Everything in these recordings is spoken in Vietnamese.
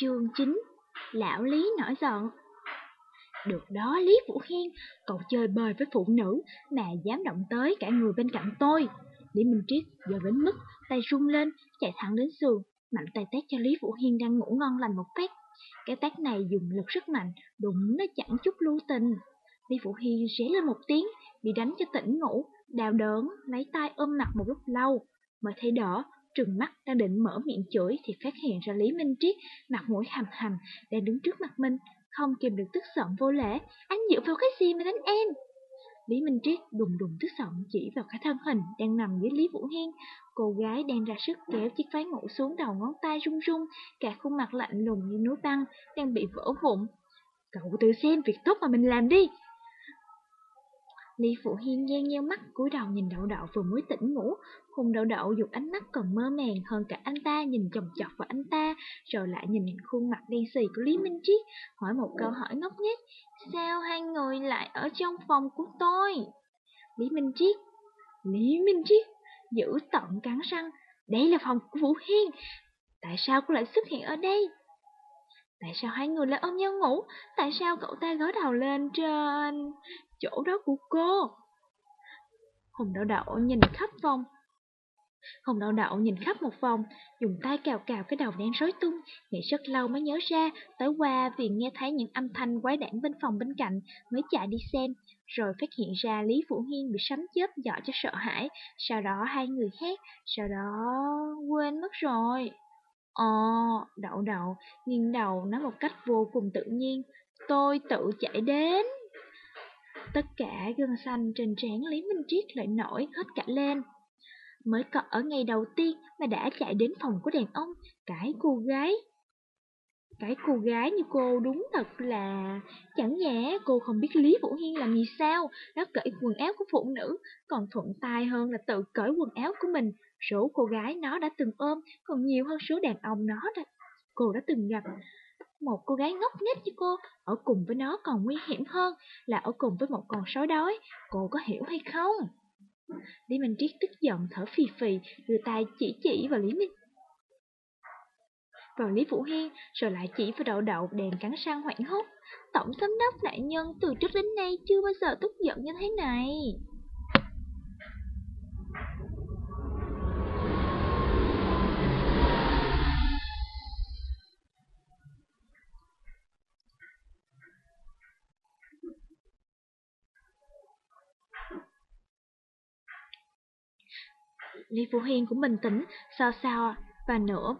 Chương 9 Lão Lý nổi giận Được đó Lý Vũ Hiên, cậu chơi bời với phụ nữ mà dám động tới cả người bên cạnh tôi. Lý Minh Triết giờ đến mức tay rung lên, chạy thẳng đến giường, mạnh tay tát cho Lý Vũ Hiên đang ngủ ngon lành một phát. Cái tát này dùng lực rất mạnh, đụng nó chẳng chút lưu tình. Lý Vũ Hiên ré lên một tiếng, bị đánh cho tỉnh ngủ, đau đớn, lấy tay ôm mặt một lúc lâu, mới thấy đỏ, trừng mắt đang định mở miệng chửi thì phát hiện ra Lý Minh Triết mặt mũi hầm hầm đang đứng trước mặt mình, không kìm được tức giận vô lễ. Anh dựa vào cái gì mà đánh em? Lý Minh Triết đùng đùng tức giận chỉ vào cái thân hình đang nằm dưới Lý Vũ Hiên. Cô gái đang ra sức kéo chiếc váy ngủ xuống đầu ngón tay run run, cả khuôn mặt lạnh lùng như núi băng, đang bị vỡ vụn. Cậu tự xem việc tốt mà mình làm đi. Lý Phụ Hiên gian nheo mắt cúi đầu nhìn đậu đậu vừa mới tỉnh ngủ, Hùng đậu đậu dùng ánh mắt còn mơ màng hơn cả anh ta nhìn chồng chọc vào anh ta, rồi lại nhìn khuôn mặt đen xì của Lý Minh Triết, hỏi một câu hỏi ngốc nghếch, sao hai người lại ở trong phòng của tôi? Lý Minh Triết, Lý Minh Triết, giữ tận cắn răng, đây là phòng của Vũ Hiên, tại sao cô lại xuất hiện ở đây? Tại sao hai người lại ôm nhau ngủ? Tại sao cậu ta gối đầu lên trên chỗ đó của cô? Hùng đậu đậu nhìn khắp phòng, Hồng đậu đậu nhìn khắp một vòng, dùng tay cào cào cái đầu đen rối tung, nghĩ rất lâu mới nhớ ra, tới qua vì nghe thấy những âm thanh quái đản bên phòng bên cạnh, mới chạy đi xem, rồi phát hiện ra Lý Vũ Hiên bị sấm chớp dọa cho sợ hãi, sau đó hai người hét, sau đó quên mất rồi. Ồ, đậu đậu, nghiêng đầu nói một cách vô cùng tự nhiên, tôi tự chạy đến. Tất cả gân xanh trên trán Lý Minh Triết lại nổi hết cả lên. Mới có ở ngày đầu tiên mà đã chạy đến phòng của đàn ông, cãi cô gái. Cái cô gái như cô đúng thật là... Chẳng nhẽ cô không biết Lý Vũ Hiên làm gì sao, nó cởi quần áo của phụ nữ, còn thuận tay hơn là tự cởi quần áo của mình. Số cô gái nó đã từng ôm, còn nhiều hơn số đàn ông nó đã, cô đã từng gặp. Một cô gái ngốc nghếch như cô, ở cùng với nó còn nguy hiểm hơn là ở cùng với một con sói đói, cô có hiểu hay không? Lý Minh Triết tức giận thở phì phì, đưa tay chỉ chỉ vào Lý Minh vào Lý Vũ Hiên, rồi lại chỉ vào đậu đậu đèn cắn răng hoảng hốt. Tổng giám đốc đại nhân từ trước đến nay chưa bao giờ tức giận như thế này. Lý Vũ Hiên cũng bình tĩnh, so so và nửa,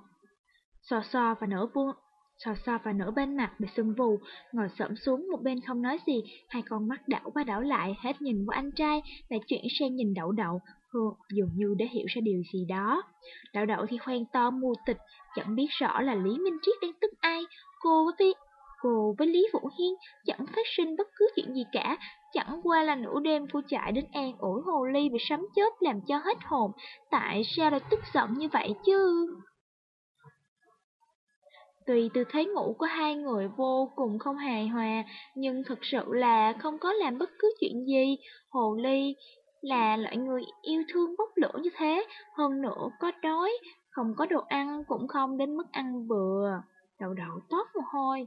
so so và nửa buông, so so và nửa bên mặt bị sưng vù, ngồi xổm xuống một bên không nói gì, hai con mắt đảo qua đảo lại, hết nhìn qua anh trai, lại chuyển sang nhìn đậu đậu, dường như để hiểu ra điều gì đó. Đậu đậu thì khoan to mù tịch, chẳng biết rõ là Lý Minh Triết đang tức ai, cô với cô với Lý Vũ Hiên chẳng phát sinh bất cứ chuyện gì cả, chẳng qua là nửa đêm cô chạy đến an ủi hồ ly bị sấm chớp làm cho hết hồn, tại sao lại tức giận như vậy chứ? Tuy tư thế ngủ của hai người vô cùng không hài hòa, nhưng thật sự là không có làm bất cứ chuyện gì. Hồ ly là loại người yêu thương bốc lửa như thế, hơn nữa có đói, không có đồ ăn cũng không đến mức ăn bừa. Đầu đậu tốt mồ hôi,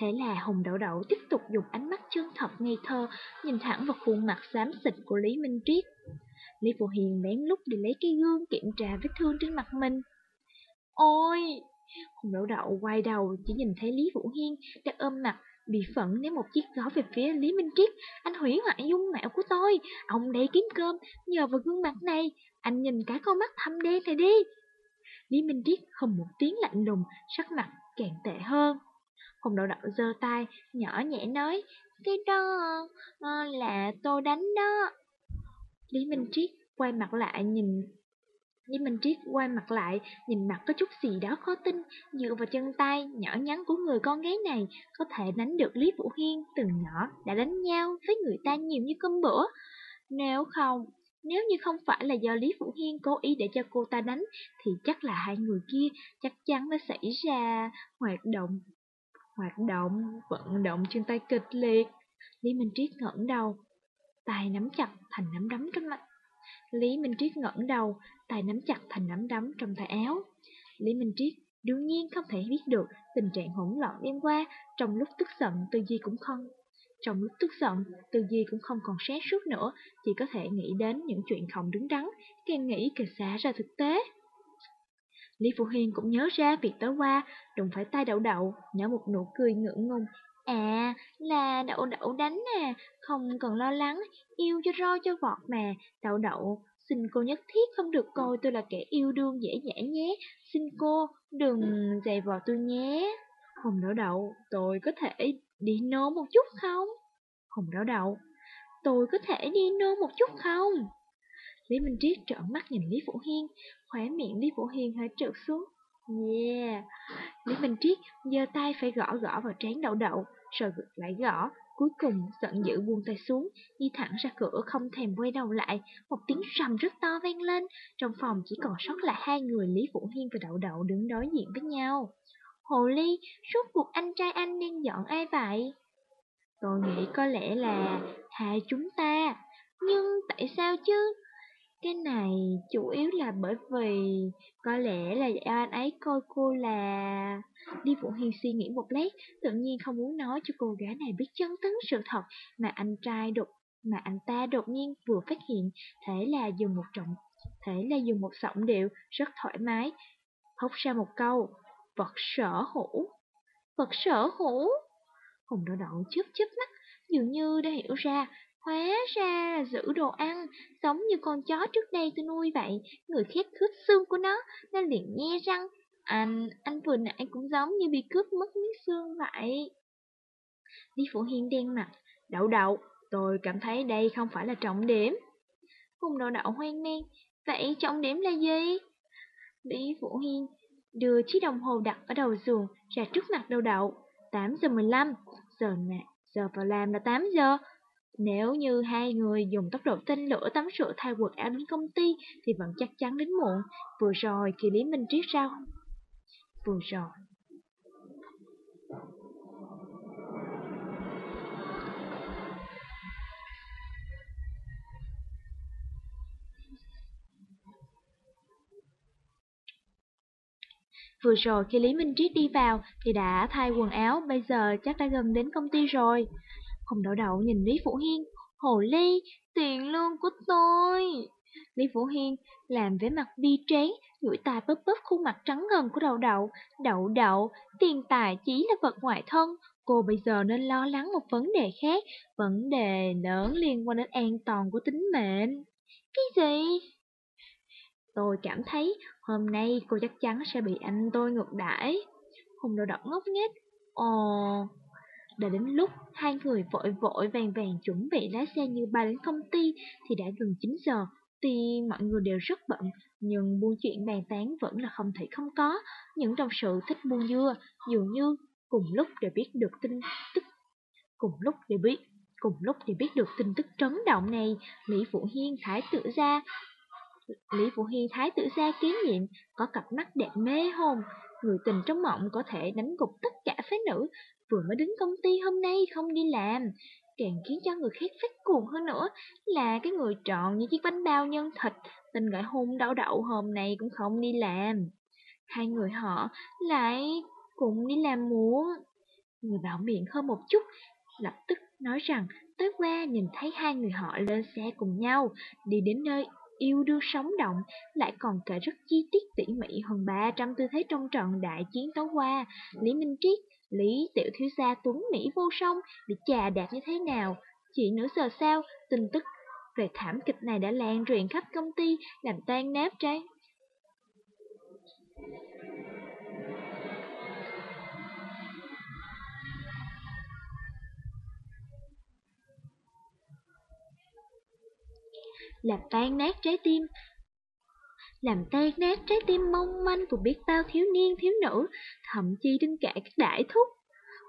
Thế là Hùng Đậu Đậu tiếp tục dùng ánh mắt chân thật ngây thơ, nhìn thẳng vào khuôn mặt xám xịt của Lý Minh Triết. Lý Phụ Hiền lén lúc đi lấy cái gương kiểm tra vết thương trên mặt mình. Ôi! Hùng Đậu Đậu quay đầu chỉ nhìn thấy Lý Vũ Hiên đang ôm mặt, bị phẫn ném một chiếc gói về phía Lý Minh Triết. Anh hủy hoại dung mạo của tôi, ông đây kiếm cơm, nhờ vào gương mặt này, anh nhìn cả con mắt thâm đen này đi. Lý Minh Triết không một tiếng lạnh lùng, sắc mặt càng tệ hơn. Hùng đậu đậu giơ tay, nhỏ nhẹ nói, cái đó ờ, là tôi đánh đó. Lý Minh Triết quay mặt lại nhìn Lý Minh Triết quay mặt lại, nhìn mặt có chút gì đó khó tin, dựa vào chân tay nhỏ nhắn của người con gái này, có thể đánh được Lý Vũ Hiên từ nhỏ đã đánh nhau với người ta nhiều như cơm bữa. Nếu không, nếu như không phải là do Lý Vũ Hiên cố ý để cho cô ta đánh, thì chắc là hai người kia chắc chắn đã xảy ra hoạt động hoạt động, vận động trên tay kịch liệt. Lý Minh Triết ngẩng đầu, tay nắm chặt thành nắm đấm trong mặt. Lý Minh Triết ngẩng đầu, tay nắm chặt thành nắm đấm trong tay áo. Lý Minh Triết đương nhiên không thể biết được tình trạng hỗn loạn đêm qua, trong lúc tức giận tư duy cũng không. Trong lúc tức giận, tư duy cũng không còn sáng suốt nữa, chỉ có thể nghĩ đến những chuyện không đứng đắn, càng nghĩ càng xa ra thực tế. Lý Phụ Hiên cũng nhớ ra việc tối qua, đụng phải tay đậu đậu, nở một nụ cười ngượng ngùng. À, là đậu đậu đánh à, không cần lo lắng, yêu cho roi cho vọt mà, đậu đậu, xin cô nhất thiết không được coi tôi là kẻ yêu đương dễ dãi nhé, xin cô đừng dày vò tôi nhé. Hồng đậu đậu, tôi có thể đi nô một chút không? Hồng đậu đậu, tôi có thể đi nô một chút không? Lý Minh Triết trợn mắt nhìn Lý Phủ Hiên, khóe miệng Lý Phủ Hiên hơi trượt xuống. Yeah! Lý Minh Triết giơ tay phải gõ gõ vào trán đậu đậu, rồi lại gõ, cuối cùng giận dữ buông tay xuống, đi thẳng ra cửa không thèm quay đầu lại, một tiếng rầm rất to vang lên, trong phòng chỉ còn sót lại hai người Lý Phủ Hiên và Đậu Đậu đứng đối diện với nhau. Hồ Ly, suốt cuộc anh trai anh đang giận ai vậy? Tôi nghĩ có lẽ là hai chúng ta, nhưng tại sao chứ? Cái này chủ yếu là bởi vì có lẽ là do anh ấy coi cô là... Đi Vũ hiền suy nghĩ một lát, tự nhiên không muốn nói cho cô gái này biết chân tướng sự thật mà anh trai đột mà anh ta đột nhiên vừa phát hiện, thể là dùng một trọng, thể là dùng một giọng điệu rất thoải mái, hốc ra một câu, vật sở hữu. Vật sở hữu? Hùng đỏ đỏ chớp chớp mắt, dường như đã hiểu ra, Hóa ra là giữ đồ ăn, giống như con chó trước đây tôi nuôi vậy, người khác cướp xương của nó, nên liền nhe răng. Anh, anh vừa nãy cũng giống như bị cướp mất miếng xương vậy. Lý Phụ Hiên đen mặt, đậu đậu, tôi cảm thấy đây không phải là trọng điểm. Hùng đậu đậu hoang mang, vậy trọng điểm là gì? Lý Phụ Hiên đưa chiếc đồng hồ đặt ở đầu giường ra trước mặt đậu đậu, 8 giờ 15, giờ mẹ giờ vào làm là 8 giờ. Nếu như hai người dùng tốc độ tinh lửa tắm rửa thay quần áo đến công ty thì vẫn chắc chắn đến muộn. Vừa rồi kỳ Lý Minh Triết sao? Vừa rồi. Vừa rồi khi Lý Minh Triết đi vào thì đã thay quần áo, bây giờ chắc đã gần đến công ty rồi. Hồng đậu đậu nhìn Lý Phủ Hiên, hồ ly, tiền lương của tôi. Lý Phủ Hiên làm vẻ mặt bi tráng, duỗi tay bóp bóp khuôn mặt trắng ngần của đậu đậu. Đậu đậu, tiền tài chỉ là vật ngoại thân, cô bây giờ nên lo lắng một vấn đề khác, vấn đề lớn liên quan đến an toàn của tính mệnh. Cái gì? Tôi cảm thấy hôm nay cô chắc chắn sẽ bị anh tôi ngược đãi. Hùng đậu đậu ngốc nghếch. Ồ, đã đến lúc hai người vội vội vàng vàng chuẩn bị lái xe như ba đến công ty thì đã gần 9 giờ. Tuy mọi người đều rất bận, nhưng buôn chuyện bàn tán vẫn là không thể không có. Những đồng sự thích buôn dưa, dường như cùng lúc đều biết được tin tức. Cùng lúc đều biết, cùng lúc đều biết được tin tức trấn động này, Lý Phụ Hiên thái tử ra. Lý Phụ Hiên thái tử gia kiến nhiệm, có cặp mắt đẹp mê hồn, người tình trong mộng có thể đánh gục tất cả phái nữ, vừa mới đến công ty hôm nay không đi làm. Càng khiến cho người khác phát cuồng hơn nữa là cái người tròn như chiếc bánh bao nhân thịt, tình gọi hôn đau đậu hôm nay cũng không đi làm. Hai người họ lại cùng đi làm muộn. Người bảo miệng hơn một chút, lập tức nói rằng tối qua nhìn thấy hai người họ lên xe cùng nhau, đi đến nơi yêu đương sống động, lại còn kể rất chi tiết tỉ mỉ hơn 300 tư thế trong trận đại chiến tối qua. Lý Minh Triết Lý tiểu thiếu gia tuấn Mỹ vô song bị chà đạp như thế nào. Chỉ nửa giờ sau, tin tức về thảm kịch này đã lan truyền khắp công ty, làm tan nát trái. Làm tan nát trái tim làm tan nát trái tim mong manh của biết bao thiếu niên thiếu nữ, thậm chí đến cả các đại thúc.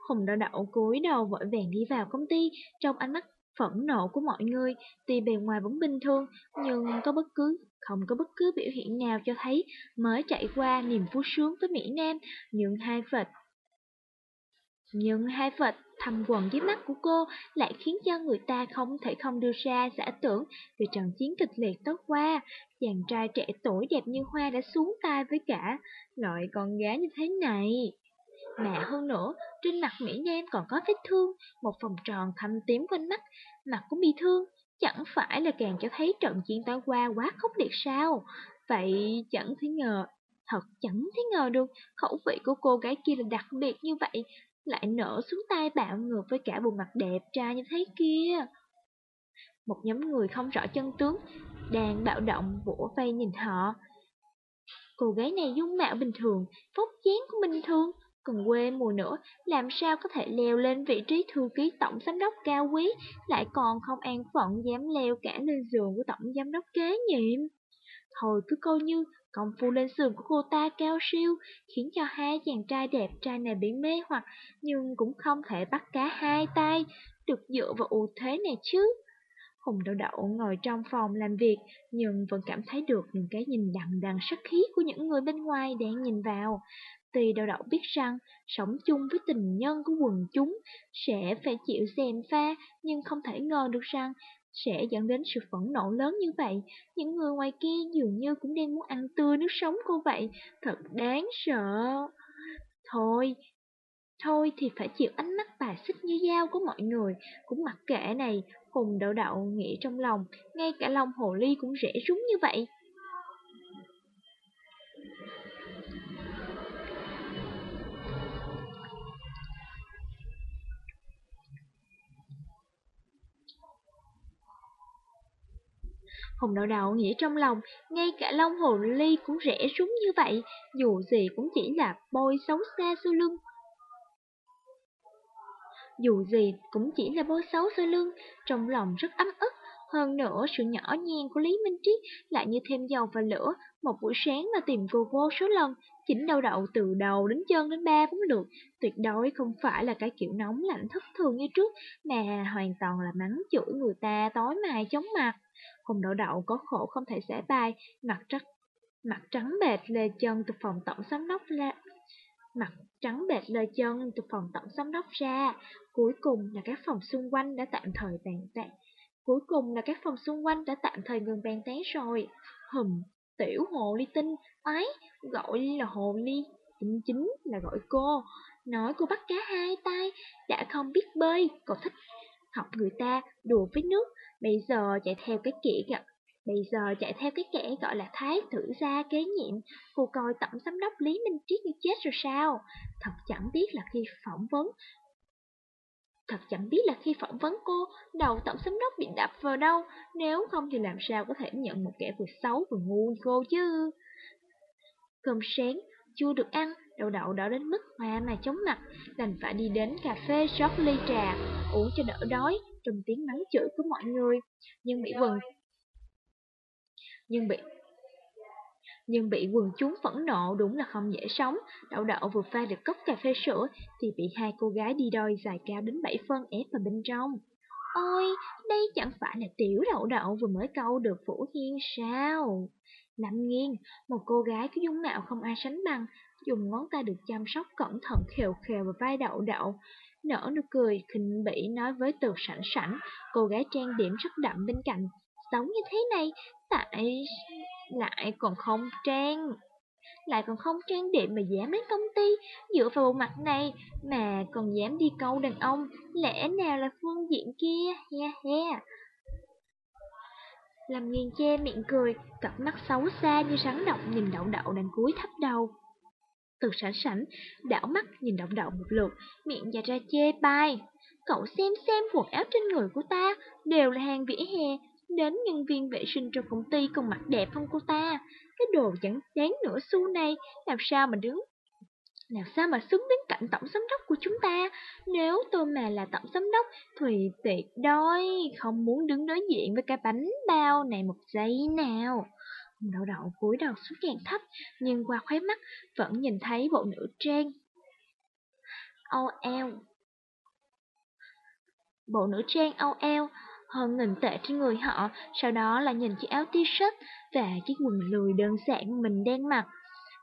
Hùng đậu đậu cúi đầu vội vàng đi vào công ty, trong ánh mắt phẫn nộ của mọi người, tuy bề ngoài vẫn bình thường, nhưng có bất cứ không có bất cứ biểu hiện nào cho thấy mới chạy qua niềm vui sướng với Mỹ Nam, nhưng hai vệt nhưng hai vệt thầm quần dưới mắt của cô lại khiến cho người ta không thể không đưa ra giả tưởng về trận chiến kịch liệt tối qua. Chàng trai trẻ tuổi đẹp như hoa đã xuống tay với cả loại con gái như thế này. Mà hơn nữa, trên mặt Mỹ Nam còn có vết thương, một vòng tròn thâm tím quanh mắt, mặt cũng bị thương. Chẳng phải là càng cho thấy trận chiến tối qua quá khốc liệt sao? Vậy chẳng thấy ngờ, thật chẳng thấy ngờ được khẩu vị của cô gái kia là đặc biệt như vậy, lại nở xuống tay bạo ngược với cả bộ mặt đẹp trai như thế kia. Một nhóm người không rõ chân tướng, đang bạo động vỗ vây nhìn họ. Cô gái này dung mạo bình thường, phúc dáng cũng bình thường, còn quê mùa nữa, làm sao có thể leo lên vị trí thư ký tổng giám đốc cao quý, lại còn không an phận dám leo cả lên giường của tổng giám đốc kế nhiệm. Thôi cứ coi như công phu lên sườn của cô ta cao siêu, khiến cho hai chàng trai đẹp trai này bị mê hoặc, nhưng cũng không thể bắt cá hai tay, được dựa vào ưu thế này chứ. Hùng đậu đậu ngồi trong phòng làm việc, nhưng vẫn cảm thấy được những cái nhìn đằng đằng sắc khí của những người bên ngoài đang nhìn vào. Tuy đậu đậu biết rằng sống chung với tình nhân của quần chúng sẽ phải chịu xèm pha, nhưng không thể ngờ được rằng sẽ dẫn đến sự phẫn nộ lớn như vậy. Những người ngoài kia dường như cũng đang muốn ăn tươi nước sống cô vậy, thật đáng sợ. Thôi, thôi thì phải chịu ánh mắt bài xích như dao của mọi người, cũng mặc kệ này, Hùng đậu đậu nghĩ trong lòng, ngay cả lòng hồ ly cũng rẻ rúng như vậy. Hồng đậu đậu nghĩ trong lòng, ngay cả Long Hồ Ly cũng rẻ rúng như vậy, dù gì cũng chỉ là bôi xấu xa sau lưng. Dù gì cũng chỉ là bôi xấu sau lưng, trong lòng rất ấm ức. Hơn nữa, sự nhỏ nhen của Lý Minh Triết lại như thêm dầu vào lửa, một buổi sáng mà tìm cô vô số lần, chỉnh đầu đậu từ đầu đến chân đến ba cũng được, tuyệt đối không phải là cái kiểu nóng lạnh thất thường như trước, mà hoàn toàn là mắng chửi người ta tối mai chóng mặt. Hùng đậu đậu có khổ không thể xẻ bài, mặt trắng, mặt trắng bệt lê chân từ phòng tổng giám đốc ra. Mặt trắng bệt lê chân từ phòng tổng giám đốc ra. Cuối cùng là các phòng xung quanh đã tạm thời bàn tán. Cuối cùng là các phòng xung quanh đã tạm thời ngừng bàn tán rồi. Hùm, tiểu hồ ly tinh, ấy, gọi là hồ ly, chính chính là gọi cô. Nói cô bắt cá hai tay, đã không biết bơi, còn thích học người ta đùa với nước, bây giờ chạy theo cái kỹ gặp Bây giờ chạy theo cái kẻ gọi là thái thử gia kế nhiệm, cô coi tổng giám đốc Lý Minh Triết như chết rồi sao? Thật chẳng biết là khi phỏng vấn, thật chẳng biết là khi phỏng vấn cô, đầu tổng giám đốc bị đập vào đâu, nếu không thì làm sao có thể nhận một kẻ vừa xấu vừa ngu như cô chứ? Cơm sáng, chưa được ăn, đậu đậu đỏ đến mức hoa mà chóng mặt, đành phải đi đến cà phê rót ly trà, uống cho đỡ đói, trong tiếng mắng chửi của mọi người. Nhưng bị quần nhưng bị nhưng bị quần chúng phẫn nộ đúng là không dễ sống. Đậu đậu vừa pha được cốc cà phê sữa thì bị hai cô gái đi đôi dài cao đến 7 phân ép vào bên trong. Ôi, đây chẳng phải là tiểu đậu đậu vừa mới câu được Phủ Hiên sao? Lâm nghiêng, một cô gái có dung mạo không ai sánh bằng, dùng ngón tay được chăm sóc cẩn thận khều khều vào vai đậu đậu. Nở nụ cười, khinh bỉ nói với từ sảnh sảnh, cô gái trang điểm rất đậm bên cạnh. Sống như thế này, tại lại còn không trang lại còn không trang điểm mà dám đến công ty dựa vào bộ mặt này mà còn dám đi câu đàn ông lẽ nào là phương diện kia he he làm nghiêng che miệng cười cặp mắt xấu xa như rắn độc nhìn đậu đậu đang cúi thấp đầu từ sảnh sảnh đảo mắt nhìn động động một lượt miệng già ra chê bai cậu xem xem quần áo trên người của ta đều là hàng vỉa hè đến nhân viên vệ sinh trong công ty còn mặc đẹp hơn cô ta. Cái đồ chẳng đáng nửa xu này, làm sao mà đứng làm sao mà xứng đến cạnh tổng giám đốc của chúng ta? Nếu tôi mà là tổng giám đốc thì tuyệt đối không muốn đứng đối diện với cái bánh bao này một giây nào. Đậu đậu cúi đầu xuống càng thấp, nhưng qua khóe mắt vẫn nhìn thấy bộ nữ trang. Âu eo Bộ nữ trang âu eo hơn nghìn tệ trên người họ, sau đó là nhìn chiếc áo t-shirt và chiếc quần lùi đơn giản mình đang mặc.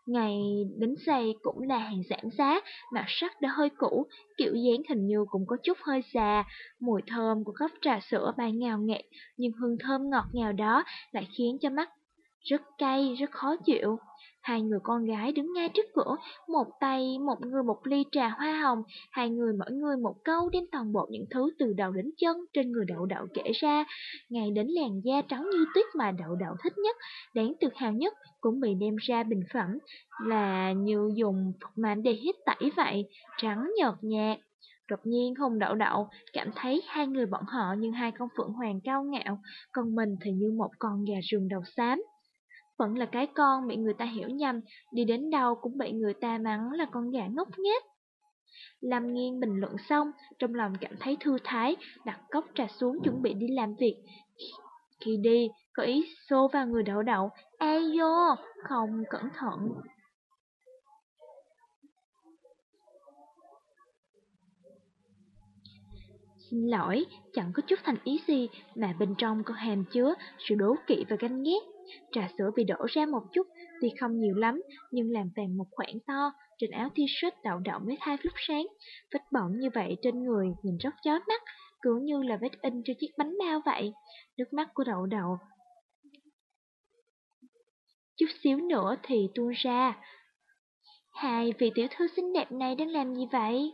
Ngày đến giày cũng là hàng giảm giá, mặt sắc đã hơi cũ, kiểu dáng hình như cũng có chút hơi già. Mùi thơm của cốc trà sữa bay ngào nghệ, nhưng hương thơm ngọt ngào đó lại khiến cho mắt rất cay, rất khó chịu. Hai người con gái đứng ngay trước cửa, một tay một người một ly trà hoa hồng, hai người mỗi người một câu đem toàn bộ những thứ từ đầu đến chân trên người đậu đậu kể ra. Ngay đến làn da trắng như tuyết mà đậu đậu thích nhất, đáng tự hào nhất cũng bị đem ra bình phẩm là như dùng màn để hít tẩy vậy, trắng nhợt nhạt. Đột nhiên Hùng Đậu Đậu cảm thấy hai người bọn họ như hai con phượng hoàng cao ngạo, còn mình thì như một con gà rừng đầu xám vẫn là cái con bị người ta hiểu nhầm, đi đến đâu cũng bị người ta mắng là con gà ngốc nghếch. Lâm Nghiên bình luận xong, trong lòng cảm thấy thư thái, đặt cốc trà xuống chuẩn bị đi làm việc. Khi đi, có ý xô vào người đậu đậu, ai vô, không cẩn thận. Xin lỗi, chẳng có chút thành ý gì mà bên trong có hàm chứa sự đố kỵ và ganh ghét. Trà sữa bị đổ ra một chút, tuy không nhiều lắm, nhưng làm vàng một khoảng to, trên áo t-shirt đậu đậu mấy hai lúc sáng. Vết bỏng như vậy trên người nhìn rất chói mắt, cứ như là vết in trên chiếc bánh bao vậy. Nước mắt của đậu đậu chút xíu nữa thì tuôn ra. Hai vị tiểu thư xinh đẹp này đang làm gì vậy?